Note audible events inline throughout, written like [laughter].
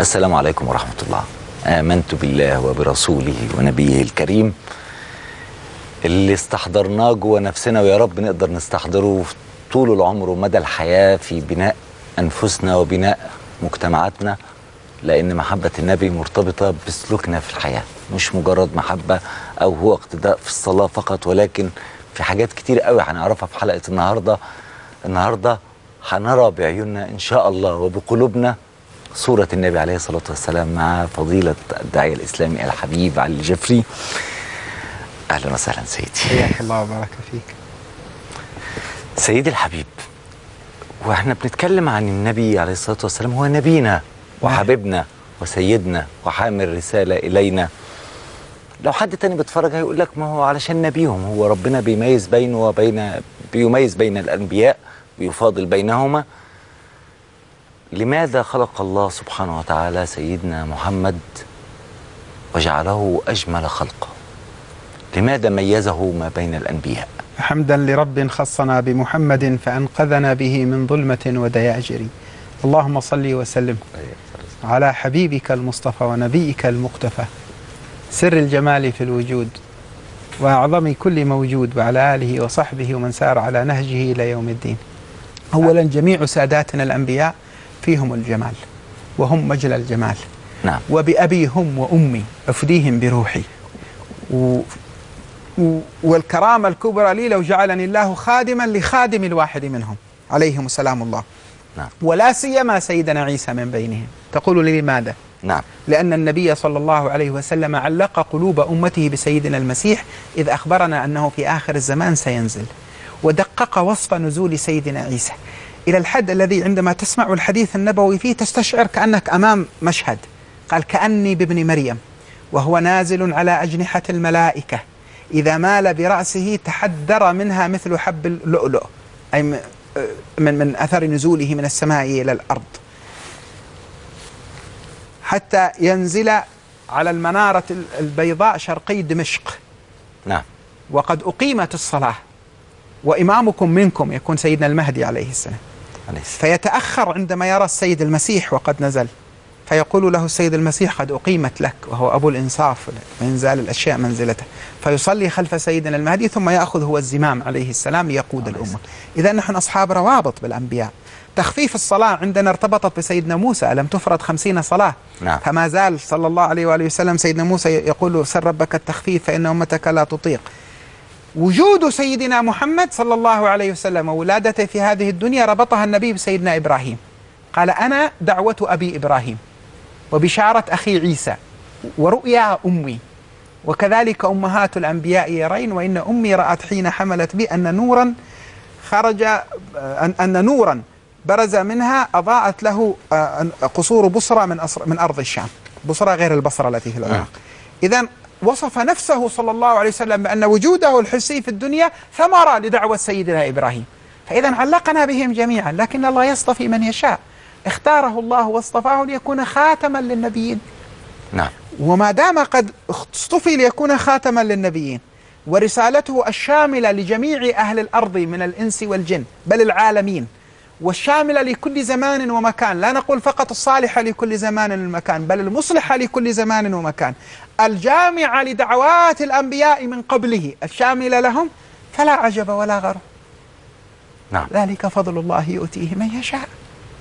السلام عليكم ورحمة الله. آمنت بالله وبرسوله ونبيه الكريم اللي استحضرناه جوه نفسنا ويا رب نقدر نستحضره طول العمر ومدى الحياة في بناء أنفسنا وبناء مجتمعاتنا لأن محبة النبي مرتبطة بسلوكنا في الحياة مش مجرد محبة أو هو اقتداء في الصلاة فقط ولكن في حاجات كتير قوي هنعرفها في حلقة النهاردة. النهاردة هنرى بعيوننا إن شاء الله وبقلوبنا صورة النبي عليه الصلاة والسلام مع فضيلة الداعية الإسلامي الحبيب علي الجفري أهلا وسهلا سيدي. حياك الله وبارك فيك. سيدي الحبيب وإحنا بنتكلم عن النبي عليه الصلاة والسلام هو نبينا وحبيبنا وسيدنا وحامل رسالة إلينا. لو حد تاني بيتفرج هيقول لك ما هو علشان نبيهم هو ربنا بيميز بينه وبين بيميز بين الأنبياء ويفاضل بينهما. لماذا خلق الله سبحانه وتعالى سيدنا محمد وجعله أجمل خلقه لماذا ميزه ما بين الأنبياء؟ حمدا لرب خصنا بمحمد فأنقذنا به من ظلمة ودياجر. اللهم صل وسلم على حبيبك المصطفى ونبيك المقتفى. سر الجمال في الوجود وأعظم كل موجود وعلى آله وصحبه ومن سار على نهجه إلى يوم الدين. أولا جميع ساداتنا الأنبياء فيهم الجمال وهم مجلى الجمال. نعم. وبأبي هم وأمي أفديهم بروحي. و و- والكرامة الكبرى لي لو جعلني الله خادما لخادم الواحد منهم. عليهم سلام الله. نعم. ولا سيما سيدنا عيسى من بينهم. تقول لي لماذا؟ نعم. لأن النبي صلى الله عليه وسلم علق قلوب أمته بسيدنا المسيح إذ أخبرنا أنه في آخر الزمان سينزل. ودقق وصف نزول سيدنا عيسى. إلى الحد الذي عندما تسمع الحديث النبوي فيه تستشعر كأنك أمام مشهد. قال كأني بابن مريم وهو نازل على أجنحة الملائكة. إذا مال برأسه تحدر منها مثل حب اللؤلؤ أي من من أثر نزوله من السماء إلى الأرض. حتى ينزل على المنارة ال- البيضاء شرقي دمشق. نعم. وقد أقيمت الصلاة وإمامكم منكم يكون سيدنا المهدي عليه السلام. فيتأخر عندما يرى السيد المسيح وقد نزل. فيقول له السيد المسيح قد أقيمت لك وهو أبو الإنصاف وإنزال الأشياء منزلته. فيصلي خلف سيدنا المهدي ثم يأخذ هو الزمام عليه السلام ليقود الأمة. إذا نحن أصحاب روابط بالأنبياء. تخفيف الصلاة عندنا ارتبطت بسيدنا موسى ألم تفرض خمسين صلاة؟ نعم. فما زال صلى الله عليه وآله وسلم سيدنا موسى يقول سر ربك التخفيف فإن أمتك لا تطيق. وجود سيدنا محمد صلى الله عليه وسلم وولادته في هذه الدنيا ربطها النبي بسيدنا إبراهيم. قال أنا دعوة أبي إبراهيم وبشارة أخي عيسى ورؤيا أمي. وكذلك أمهات الأنبياء يرين وإن أمي رأت حين حملت بي أن نورا خرج أن, أن نورا برز منها أضاءت له آه، قصور بصرى من من أرض الشام. بصرى غير البصرة التي في العراق إذا وصف نفسه صلى الله عليه وسلم بأن وجوده الحسي في الدنيا ثمرة لدعوة سيدنا إبراهيم. فإذا علقنا بهم جميعا لكن الله يصطفي من يشاء. اختاره الله واصطفاه ليكون خاتما للنبيين. نعم. وما دام قد اصطفي ليكون خاتما للنبيين ورسالته الشاملة لجميع أهل الأرض من الإنس والجن بل العالمين والشاملة لكل زمان ومكان. لا نقول فقط الصالحة لكل زمان ومكان بل المصلحة لكل زمان ومكان. الجامعة لدعوات الأنبياء من قبله الشاملة لهم فلا عجب ولا غرو نعم. ذلك فضل الله يؤتيه من يشاء.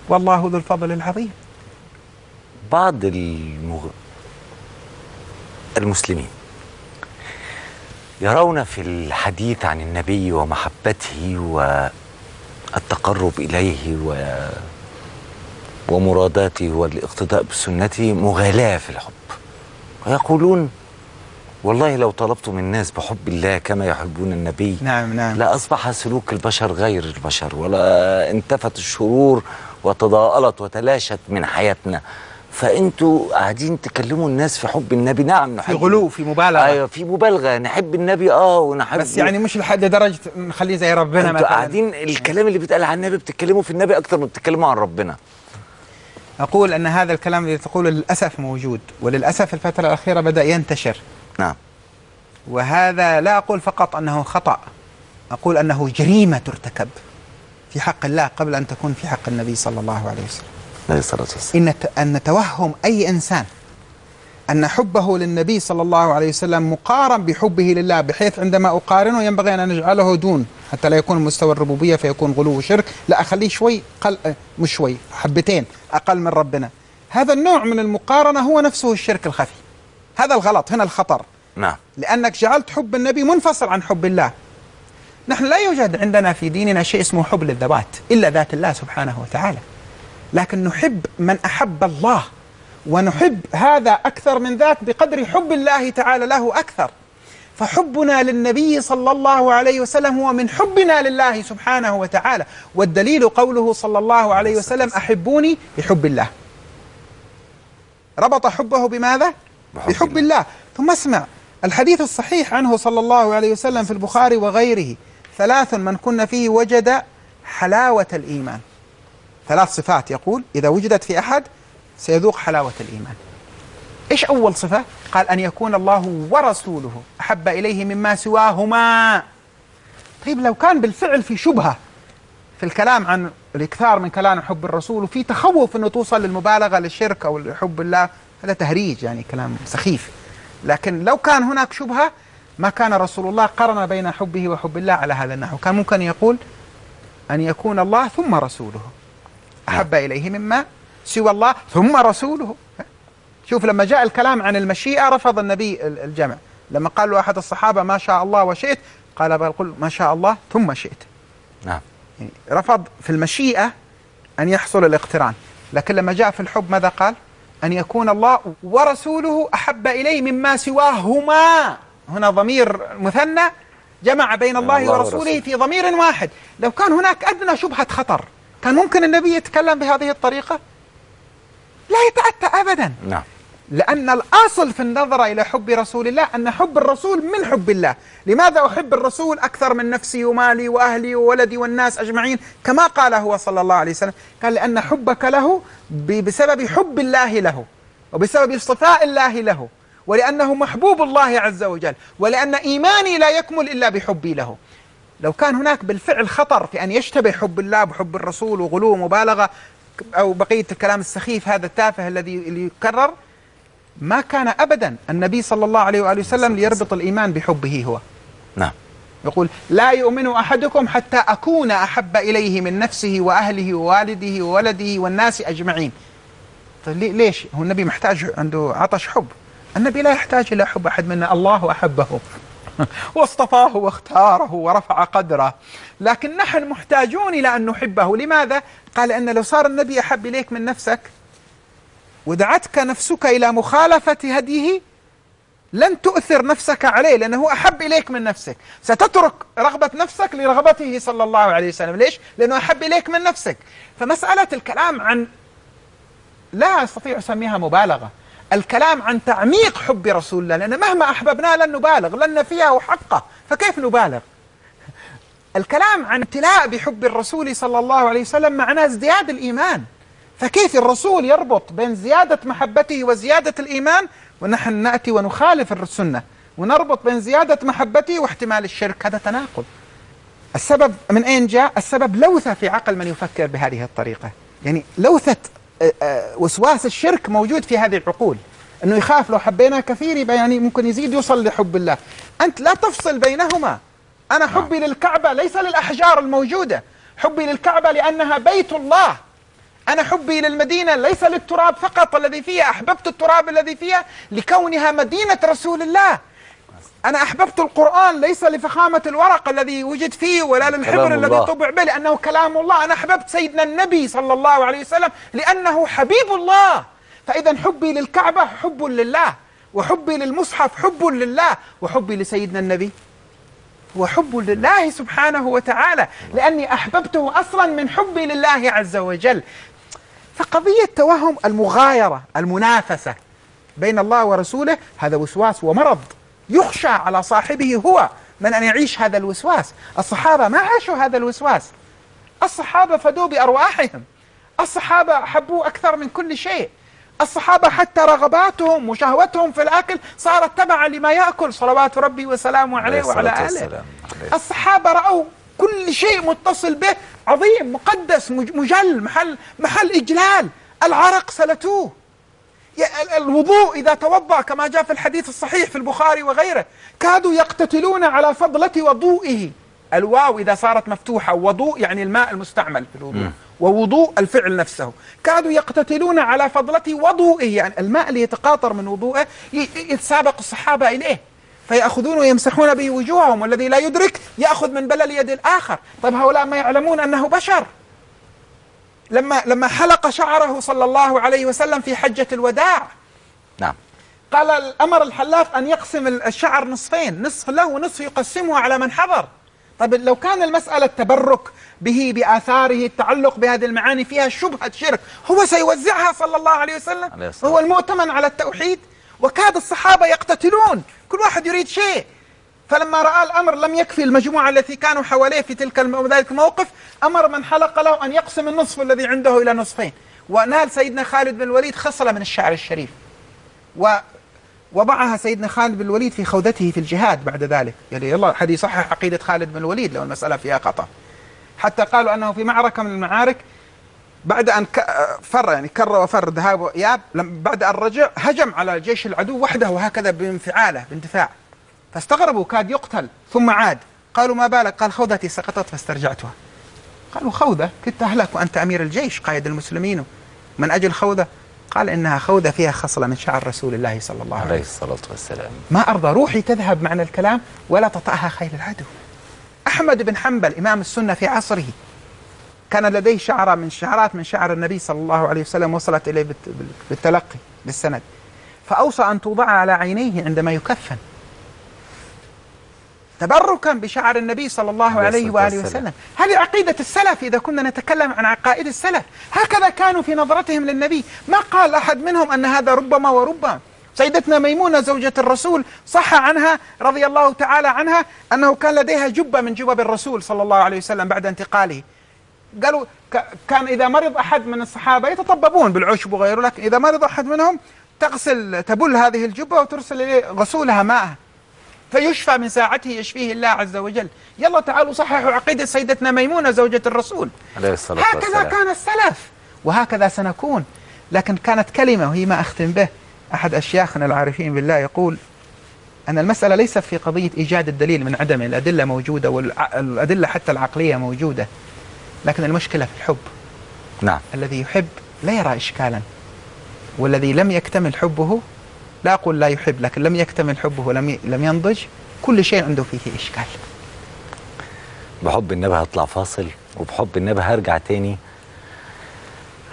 والله ذو الفضل العظيم. بعض المغ... المسلمين يرون في الحديث عن النبي ومحبته والتقرب إليه و... ومراداته والاقتداء بسنته مغالاة في الحب. ويقولون والله لو طلبتم الناس بحب الله كما يحبون النبي نعم نعم. لا أصبح سلوك البشر غير البشر ولا انتفت الشرور وتضاءلت وتلاشت من حياتنا. فأنتوا قاعدين تكلموا الناس في حب النبي. نعم في نحب غلو في مبالغة. أيوه في مبالغة. نحب النبي آه ونحب بس يعني مش لحد درجة نخليه زي ربنا أنتوا قاعدين الكلام اللي بيتقال عن النبي بتتكلموا في النبي أكتر ما بتتكلموا عن ربنا. أقول أن هذا الكلام الذي تقوله للأسف موجود وللأسف الفترة الأخيرة بدأ ينتشر. نعم. وهذا لا أقول فقط أنه خطأ أقول أنه جريمة ترتكب في حق الله قبل أن تكون في حق النبي صلى الله عليه وسلم. عليه الصلاة والسلام. إن أن توهم أي إنسان أن حبه للنبي صلى الله عليه وسلم مقارن بحبه لله بحيث عندما أقارنه ينبغي أن نجعله دون حتى لا يكون مستوى الربوبية فيكون غلو وشرك. لا أخليه شوي قل آه، مش شوي حبتين أقل من ربنا. هذا النوع من المقارنة هو نفسه الشرك الخفي. هذا الغلط هنا الخطر. نعم. لأنك جعلت حب النبي منفصل عن حب الله. نحن لا يوجد عندنا في ديننا شيء اسمه حب للذوات إلا ذات الله سبحانه وتعالى. لكن نحب من أحب الله ونحب هذا أكثر من ذاك بقدر حب الله تعالى له أكثر فحبنا للنبي صلى الله عليه وسلم هو من حبنا لله سبحانه وتعالى والدليل قوله صلى الله عليه وسلم أحبوني بحب الله ربط حبه بماذا؟ بحب. الله ثم اسمع الحديث الصحيح عنه صلى الله عليه وسلم في البخاري وغيره ثلاث من كن فيه وجد حلاوة الإيمان ثلاث صفات يقول إذا وجدت في أحد سيذوق حلاوة الإيمان. إيش أول صفة؟ قال أن يكون الله ورسوله أحب إليه مما سواهما. طيب لو كان بالفعل في شبهة في الكلام عن الإكثار من كلام حب الرسول وفي تخوف أنه توصل للمبالغة للشرك أو لحب الله هذا تهريج يعني كلام سخيف. لكن لو كان هناك شبهة ما كان رسول الله قرن بين حبه وحب الله على هذا النحو. كان ممكن يقول أن يكون الله ثم رسوله. أحب إليه مما سوى الله ثم رسوله. شوف لما جاء الكلام عن المشيئة رفض النبي ال- الجمع. لما قال له أحد الصحابة ما شاء الله وشئت قال بل قل ما شاء الله ثم شئت. نعم. يعني رفض في المشيئة أن يحصل الاقتران. لكن لما جاء في الحب ماذا قال؟ أن يكون الله ورسوله أحب إليه مما سواهما. هنا ضمير مثنى جمع بين الله, الله ورسوله ورسوله. في ضمير واحد. لو كان هناك أدنى شبهة خطر. كان ممكن النبي يتكلم بهذه الطريقة؟ لا يتأتى أبدا. نعم. لأن الأصل في النظرة إلى حب رسول الله أن حب الرسول من حب الله. لماذا أحب الرسول أكثر من نفسي ومالي وأهلي وولدي والناس أجمعين؟ كما قال هو صلى الله عليه وسلم. قال لأن حبك له بسبب حب الله له وبسبب اصطفاء الله له. ولأنه محبوب الله عز وجل. ولأن إيماني لا يكمل إلا بحبي له. لو كان هناك بالفعل خطر في أن يشتبه حب الله بحب الرسول وغلو مبالغة أو بقية الكلام السخيف هذا التافه الذي يكرر ما كان ابدا النبي صلى الله عليه وآله وسلم ليربط الإيمان بحبه هو. نعم. يقول لا يؤمن أحدكم حتى أكون أحب إليه من نفسه وأهله ووالده وولده والناس أجمعين. طيب ليش؟ هو النبي محتاج عنده عطش حب. النبي لا يحتاج إلى حب أحد منا الله أحبه. [laughs] واصطفاه واختاره ورفع قدره. لكن نحن محتاجون إلى أن نحبه. لماذا؟ قال إن لو صار النبي أحب إليك من نفسك ودعتك نفسك إلى مخالفة هديه لن تؤثر نفسك عليه لأنه أحب إليك من نفسك. ستترك رغبة نفسك لرغبته صلى الله عليه وسلم. ليش؟ لأنه أحب إليك من نفسك. فمسألة الكلام عن لا أستطيع أسميها مبالغة. الكلام عن تعميق حب رسول الله لأن مهما احببناه لن نبالغ لن نفيه حقه فكيف نبالغ؟ الكلام عن ابتلاء بحب الرسول صلى الله عليه وسلم معناه ازدياد الإيمان. فكيف الرسول يربط بين زيادة محبته وزيادة الإيمان؟ ونحن نأتي ونخالف السنة ونربط بين زيادة محبته واحتمال الشرك. هذا تناقض. السبب من أين جاء؟ السبب لوثة في عقل من يفكر بهذه الطريقة، يعني آه، وسواس الشرك موجود في هذه العقول، إنه يخاف لو حبينا كثير يبقى يعني ممكن يزيد يوصل لحب الله، أنت لا تفصل بينهما، أنا حبي للكعبة ليس للأحجار الموجودة، حبي للكعبة لأنها بيت الله، أنا حبي للمدينة ليس للتراب فقط الذي فيها. أحببت التراب الذي فيها لكونها مدينة رسول الله. أنا أحببت القرآن ليس لفخامة الورق الذي وجد فيه ولا للحبر الذي. طبع به لأنه كلام الله. أنا أحببت سيدنا النبي صلى الله عليه وسلم لأنه حبيب الله. فإذا حبي للكعبة حب لله وحبي للمصحف حب لله وحبي لسيدنا النبي هو حب لله سبحانه وتعالى لأني أحببته أصلا من حبي لله عز وجل. فقضية توهم المغايرة المنافسة بين الله ورسوله هذا وسواس ومرض. يخشى على صاحبه هو من أن يعيش هذا الوسواس. الصحابة ما عاشوا هذا الوسواس. الصحابة فدوا بأرواحهم. الصحابة حبوا أكثر من كل شيء. الصحابة حتى رغباتهم وشهوتهم في الأكل صارت تبعا لما يأكل. صلوات ربي وسلامه عليه وعلى آله. الصحابة رأوا كل شيء متصل به. عظيم مقدس مج- مجل محل محل إجلال. العرق سلتوه. الوضوء إذا توضأ كما جاء في الحديث الصحيح في البخاري وغيره كادوا يقتتلون على فضلة وضوئه. الواو إذا صارت مفتوحة وضوء يعني الماء المستعمل في الوضوء ووضوء الفعل نفسه. كادوا يقتتلون على فضلة وضوئه يعني الماء اللي يتقاطر من وضوءه يتسابق الصحابة إليه. فيأخذون ويمسحون به وجوههم والذي لا يدرك يأخذ من بلل يد الآخر. طيب هؤلاء ما يعلمون أنه بشر. لما لما حلق شعره صلى الله عليه وسلم في حجة الوداع. نعم. قال أمر الحلاق أن يقسم الشعر نصفين نصف له ونصف يقسمه على من حضر. طيب لو كان المسألة التبرك به بآثاره التعلق بهذه المعاني فيها شبهة شرك هو سيوزعها صلى الله عليه وسلم. عليه هو المؤتمن على التوحيد. وكاد الصحابة يقتتلون. كل واحد يريد شيء. فلما رأى الأمر لم يكفي المجموعة التي كانوا حواليه في تلك الم- ذلك الموقف أمر من حلق له أن يقسم النصف الذي عنده إلى نصفين. ونال سيدنا خالد بن الوليد خصلة من الشعر الشريف. ووضعها سيدنا خالد بن الوليد في خوذته في الجهاد بعد ذلك. يعني يلا حد يصحح عقيدة خالد بن الوليد لو المسألة فيها خطأ حتى قالوا أنه في معركة من المعارك بعد أن فر يعني كر وفر ذهاب وإياب بعد أن رجع هجم على جيش العدو وحده وهكذا بانفعاله باندفاع فاستغربوا كاد يقتل. ثم عاد. قالوا ما بالك؟ قال خوذتي سقطت فاسترجعتها. قالوا خوذة؟ كنت أهلك وأنت أمير الجيش قائد المسلمين. من أجل خوذة؟ قال إنها خوذة فيها خصلة من شعر رسول الله صلى الله عليه عليه وسلم. الصلاة والسلام. ما أرضى روحي تذهب معنى الكلام ولا تطأها خيل العدو. أحمد بن حنبل إمام السنة في عصره كان لديه شعرة من شعرات من شعر النبي صلى الله عليه وسلم وصلت إليه بالت- بال- بالتلقي بالسند. فأوصى أن توضع على عينيه عندما يكفن. تبركا بشعر النبي صلى الله عليه وآله. وسلم. هذه عقيدة السلف إذا كنا نتكلم عن عقائد السلف. هكذا كانوا في نظرتهم للنبي. ما قال أحد منهم أن هذا ربما وربما. سيدتنا ميمونة زوجة الرسول صح عنها رضي الله تعالى عنها أنه كان لديها جبة من جبب الرسول صلى الله عليه وسلم بعد انتقاله. قالوا كان إذا مرض أحد من الصحابة يتطببون بالعشب وغيره لكن إذا مرض أحد منهم تغسل تبل هذه الجبة وترسل غسولها ماءها. فيشفى من ساعته يشفيه الله عز وجل. يلا تعالوا صححوا عقيدة سيدتنا ميمونة زوجة الرسول. عليه الصلاة هكذا والسلام. كان السلف. وهكذا سنكون. لكن كانت كلمة وهي ما أختم به. أحد أشياخنا العارفين بالله يقول أن المسألة ليست في قضية إيجاد الدليل من عدمه الأدلة موجودة والأدلة حتى العقلية موجودة. لكن المشكلة في الحب. نعم. الذي يحب لا يرى إشكالا. والذي لم يكتمل حبه لا أقول لا يحب لكن لم يكتمل حبه ولم لم ينضج. كل شيء عنده فيه إشكال. بحب النبي هطلع فاصل وبحب النبي هرجع تاني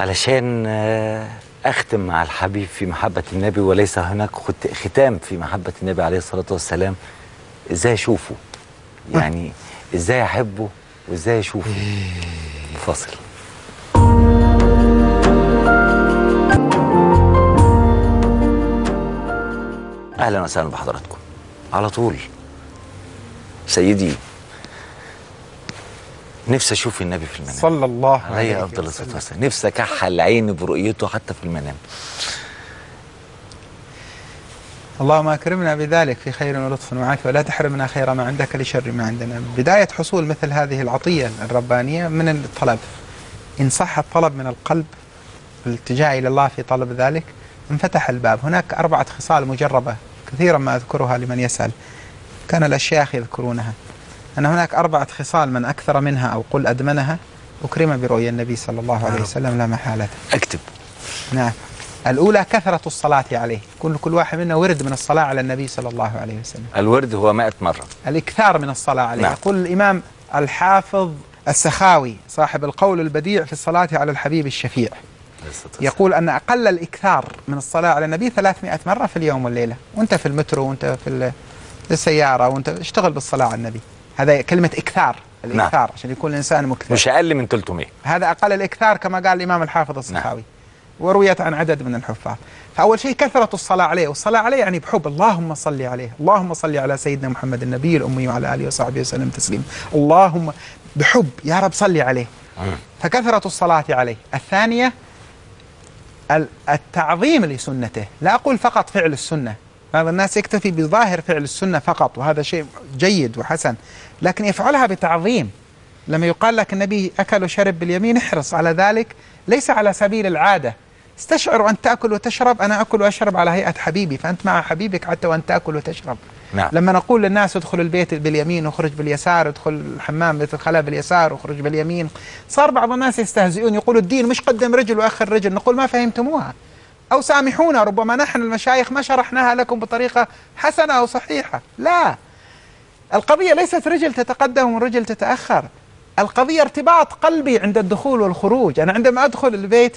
علشان آه، أختم مع الحبيب في محبة النبي وليس هناك خت- ختام في محبة النبي عليه الصلاة والسلام. إزاي أشوفه؟ يعني إزاي أحبه؟ وإزاي أشوفه؟ فاصل. أهلا وسهلا بحضراتكم. على طول. سيدي نفسي أشوف النبي في المنام. صلى الله عليه عليه أفضل الصلاة وسلم. والسلام. نفسي أكحل عيني برؤيته حتى في المنام. اللهم أكرمنا بذلك في خير ولطف وعافيه ولا تحرمنا خير ما عندك لشر ما عندنا. بداية حصول مثل هذه العطية الربانية من الطلب. إن صح الطلب من القلب الالتجاء إلى الله في طلب ذلك انفتح الباب. هناك أربعة خصال مجربة. كثيرا ما أذكرها لمن يسأل. كان الأشياخ يذكرونها. أن هناك أربعة خصال من أكثر منها أو قل أدمنها أكرم برؤيا النبي صلى الله عليه وسلم لا محالة. أكتب. نعم. الأولى كثرة الصلاة عليه. كل كل واحد منا ورد من الصلاة على النبي صلى الله عليه وسلم. الورد هو 100 مرة. الإكثار من الصلاة عليه. نعم. يقول الإمام الحافظ السخاوي صاحب القول البديع في الصلاة على الحبيب الشفيع. يقول أن أقل الإكثار من الصلاة على النبي 300 مرة في اليوم والليلة. وأنت في المترو وأنت في ال- في السيارة وأنت اشتغل بالصلاة على النبي. هذا كلمة إكثار. الإكثار عشان يكون الإنسان مكثر. مش أقل من 300 هذا أقل الإكثار كما قال الإمام الحافظ السخاوي ورويت عن عدد من الحفاظ. فأول شيء كثرة الصلاة عليه. والصلاة عليه يعني بحب. اللهم صل عليه. اللهم صل على سيدنا محمد النبي الأمي وعلى آله وصحبه وسلم تسليما اللهم بحب. يا رب صل عليه. مم. فكثرة الصلاة عليه. الثانية ال- التعظيم لسنته. لا أقول فقط فعل السنة. بعض الناس يكتفي بظاهر فعل السنة فقط وهذا شيء جيد وحسن. لكن يفعلها بتعظيم. لما يقال لك النبي أكل وشرب باليمين احرص على ذلك. ليس على سبيل العادة. استشعر وأنت تأكل وتشرب أنا أكل وأشرب على هيئة حبيبي فأنت مع حبيبك حتى وأنت تأكل وتشرب. نعم. لما نقول للناس ادخل البيت باليمين واخرج باليسار ادخل الحمام بيت الخلاء باليسار واخرج باليمين. صار بعض الناس يستهزئون يقولوا الدين مش قدم رجل وأخر رجل. نقول ما فهمتموها. أو سامحونا ربما نحن المشايخ ما شرحناها لكم بطريقة حسنة أو صحيحة. لا. القضية ليست رجل تتقدم ورجل تتأخر. القضية ارتباط قلبي عند الدخول والخروج. أنا عندما أدخل البيت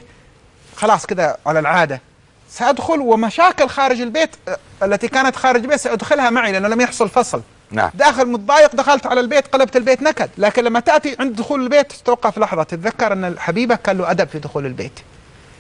خلاص كذا على العادة. سأدخل ومشاكل خارج البيت التي كانت خارج البيت سأدخلها معي لأنه لم يحصل فصل. نعم. داخل متضايق دخلت على البيت قلبت البيت نكد. لكن لما تأتي عند دخول البيت تتوقف لحظة تتذكر أن حبيبك كان له أدب في دخول البيت.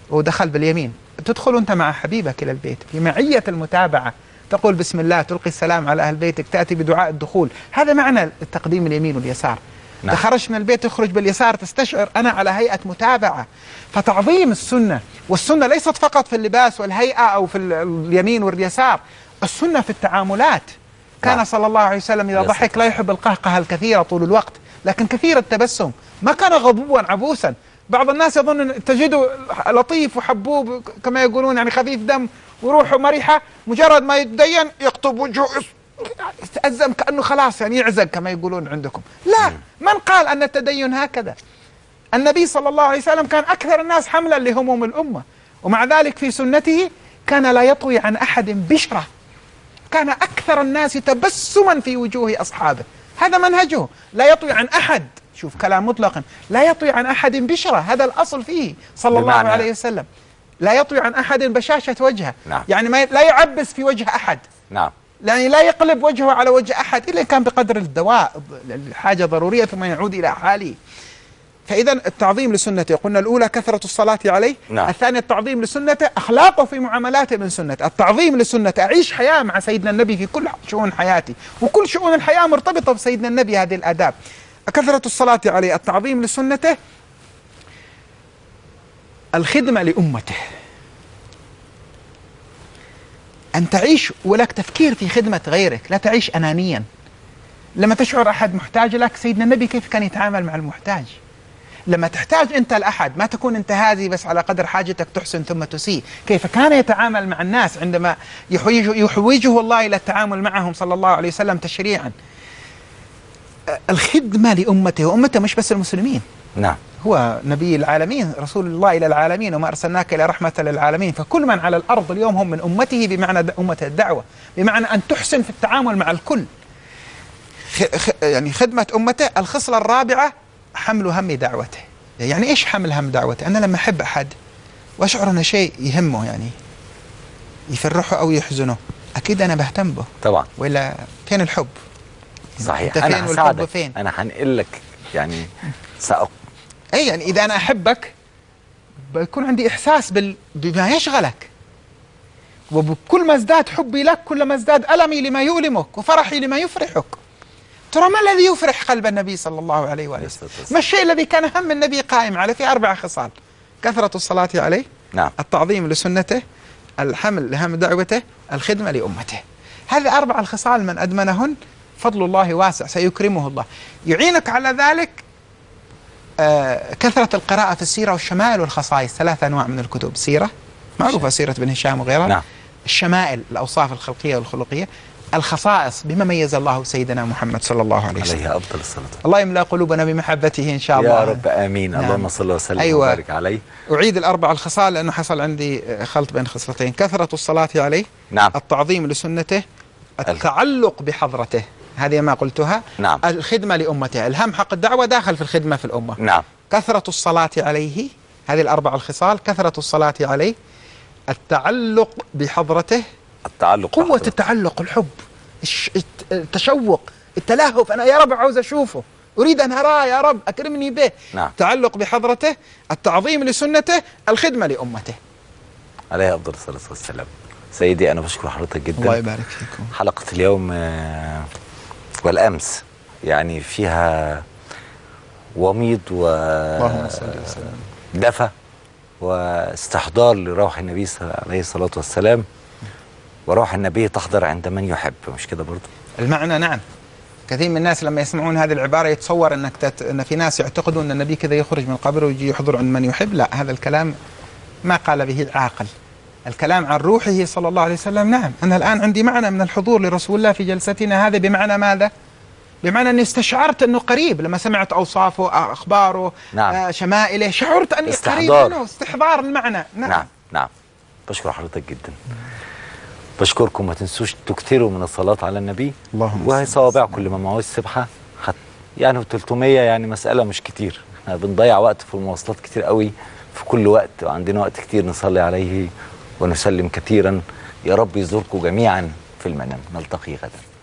ودخل باليمين. تدخل أنت مع حبيبك إلى البيت في معية المتابعة. تقول بسم الله تلقي السلام على أهل بيتك تأتي بدعاء الدخول. هذا معنى التقديم اليمين واليسار. نعم. خرجت من البيت تخرج باليسار تستشعر أنا على هيئة متابعة فتعظيم السنة والسنة ليست فقط في اللباس والهيئة أو في ال- اليمين واليسار السنة في التعاملات كان نعم. صلى الله عليه وسلم إذا ضحك. لا يحب القهقه الكثيرة طول الوقت لكن كثير التبسم ما كان غضوبا عبوسا بعض الناس يظن تجده لطيف وحبوب كما يقولون يعني خفيف دم وروحه مرحة مجرد ما يتدين يقطب وجهه يتأزم كأنه خلاص يعني يعزق كما يقولون عندكم. لا من قال أن التدين هكذا؟ النبي صلى الله عليه وسلم كان أكثر الناس حملا لهموم الأمة ومع ذلك في سنته كان لا يطوي عن أحد بشرة. كان أكثر الناس تبسما في وجوه أصحابه. هذا منهجه. لا يطوي عن أحد. شوف كلام مطلقا لا يطوي عن أحد بشرة. هذا الأصل فيه صلى الله؟ عليه وسلم. لا يطوي عن أحد بشاشة وجهه. نعم. يعني ما ي- لا يعبس في وجه أحد. نعم. يعني لا يقلب وجهه على وجه أحد إلا كان بقدر الدواء الحاجة ضرورية ثم يعود إلى حاله. فإذا التعظيم لسنته قلنا الأولى كثرة الصلاة عليه نعم. الثانية التعظيم لسنته أخلاقه في معاملاته من سنته. التعظيم لسنته أعيش حياة مع سيدنا النبي في كل شؤون حياتي وكل شؤون الحياة مرتبطة بسيدنا النبي هذه الآداب. كثرة الصلاة عليه التعظيم لسنته الخدمة لأمته. أن تعيش ولك تفكير في خدمة غيرك لا تعيش أنانيا. لما تشعر أحد محتاج لك سيدنا النبي كيف كان يتعامل مع المحتاج؟ لما تحتاج أنت لأحد ما تكون أنت هذه بس على قدر حاجتك تحسن ثم تسيء. كيف كان يتعامل مع الناس عندما يحوجه, يحوجه الله إلى التعامل معهم صلى الله عليه وسلم تشريعا؟ الخدمة لأمته وأمته مش بس المسلمين. نعم. هو نبي العالمين رسول الله إلى العالمين وما أرسلناك إلى رحمة للعالمين. فكل من على الأرض اليوم هم من أمته بمعنى أمة الدعوة بمعنى أن تحسن في التعامل مع الكل. خ- خ- يعني خدمة أمته الخصلة الرابعة حمل هم دعوته. يعني إيش حمل هم دعوته؟ أنا لما أحب أحد. وأشعر أن شيء يهمه يعني يفرحه أو يحزنه. أكيد أنا بهتم به. طبعا. ولا فين الحب؟ صحيح. والحب هساعدك؟ أنا هنقل لك يعني سأق... اي يعني إذا أنا أحبك بيكون عندي إحساس بال... بما يشغلك. وبكل ما ازداد حبي لك كل ما ازداد ألمي لما يؤلمك وفرحي لما يفرحك. ترى ما الذي يفرح قلب النبي صلى الله عليه وآله؟ وسلم ما الشيء الذي كان هم النبي قائم عليه في أربع خصال؟ كثرة الصلاة عليه نعم. التعظيم لسنته الحمل لهم دعوته الخدمة لأمته. هذه أربع الخصال من أدمنهن فضل الله واسع سيكرمه الله. يعينك على ذلك كثرة القراءة في السيرة والشمائل والخصائص ثلاث أنواع من الكتب. سيرة معروفة سيرة بن هشام وغيرها. نعم. الشمائل الأوصاف الخلقية والخلقية. الخصائص بما ميز الله سيدنا محمد صلى الله عليه وسلم. عليه أفضل الصلاة. الله يملأ قلوبنا بمحبته إن شاء الله. يا رب آمين. نعم. اللهم صل وسلم أيوة. وبارك عليه. أعيد الأربع الخصال لأنه حصل عندي خلط بين خصلتين. كثرة الصلاة عليه. نعم. التعظيم لسنته. التعلق بحضرته. هذه ما قلتها. نعم. الخدمة لأمته الهم حق الدعوة داخل في الخدمة في الأمة. نعم. كثرة الصلاة عليه هذه الأربع الخصال كثرة الصلاة عليه التعلق بحضرته التعلق قوة بحضرته. التعلق الحب التشوق التلهف. أنا يا رب عاوز أشوفه. أريد أن أراه يا رب أكرمني به. نعم. تعلق بحضرته التعظيم لسنته الخدمة لأمته. عليه أفضل الصلاة والسلام. سيدي أنا بشكر حضرتك جدا. الله يبارك فيكم. حلقة اليوم آه، والأمس يعني فيها وميض وسلم. ودفى واستحضار لروح النبي صلى- عليه الصلاة والسلام. وروح النبي تحضر عند من يحب مش كده برضه المعنى نعم. كثير من الناس لما يسمعون هذه العبارة يتصور أنك تت... أن في ناس يعتقدون أن النبي كذا يخرج من القبر ويجي يحضر عند من يحب. لا هذا الكلام ما قال به عاقل الكلام عن روحه صلى الله عليه وسلم. نعم أنا الآن عندي معنى من الحضور لرسول الله في جلستنا هذا بمعنى ماذا؟ بمعنى أني استشعرت أنه قريب لما سمعت أوصافه أخباره نعم. آه شمائله شعرت أني قريب استحضار. منه استحضار المعنى. نعم, نعم نعم. بشكر حضرتك جدا. بشكركم ما تنسوش تكثروا من الصلاة على النبي. اللهم وهي صوابع كل ما معوز سبحة حت يعني 300 يعني مسألة مش كتير. إحنا بنضيع وقت في المواصلات كتير قوي في كل وقت وعندنا وقت كتير نصلي عليه. ونسلم كثيرا. يا رب يزوركم جميعا في المنام. نلتقي غدا.